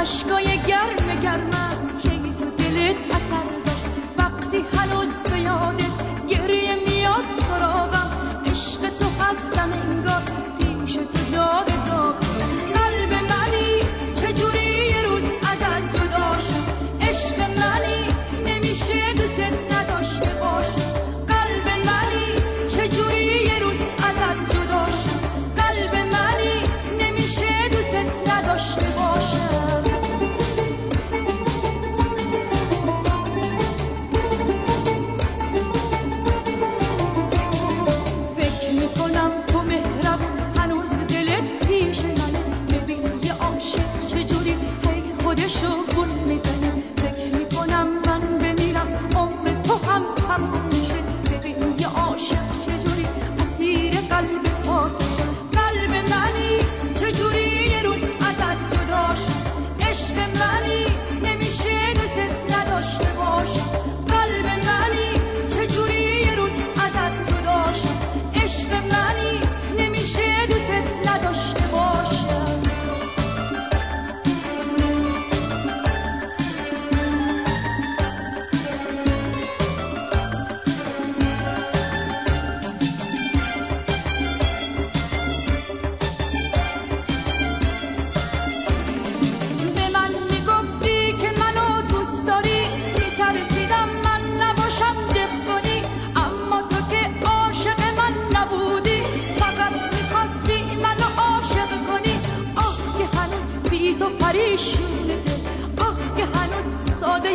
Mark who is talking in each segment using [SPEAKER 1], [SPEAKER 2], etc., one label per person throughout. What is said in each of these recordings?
[SPEAKER 1] aşk o پریشون ده آه که هنوز ساده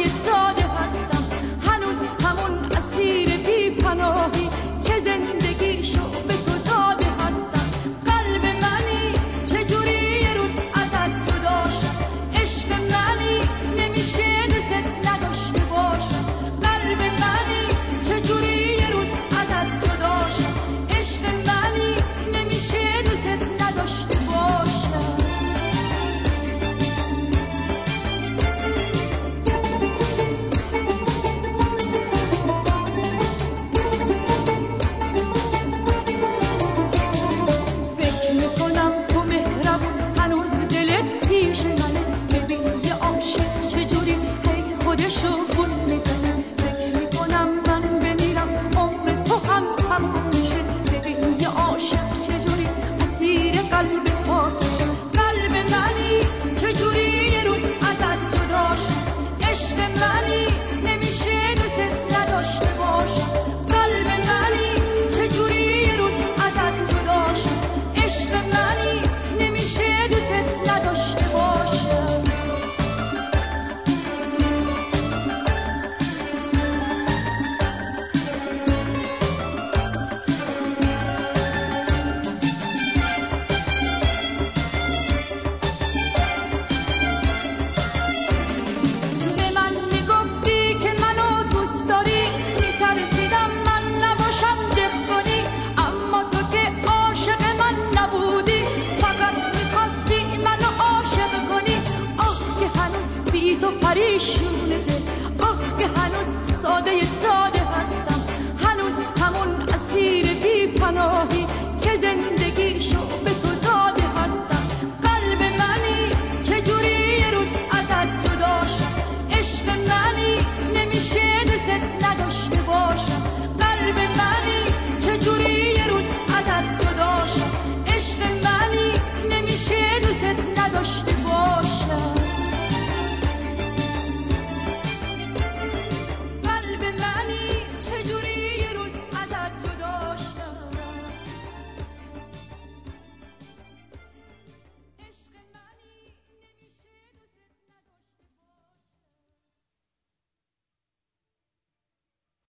[SPEAKER 1] Paris.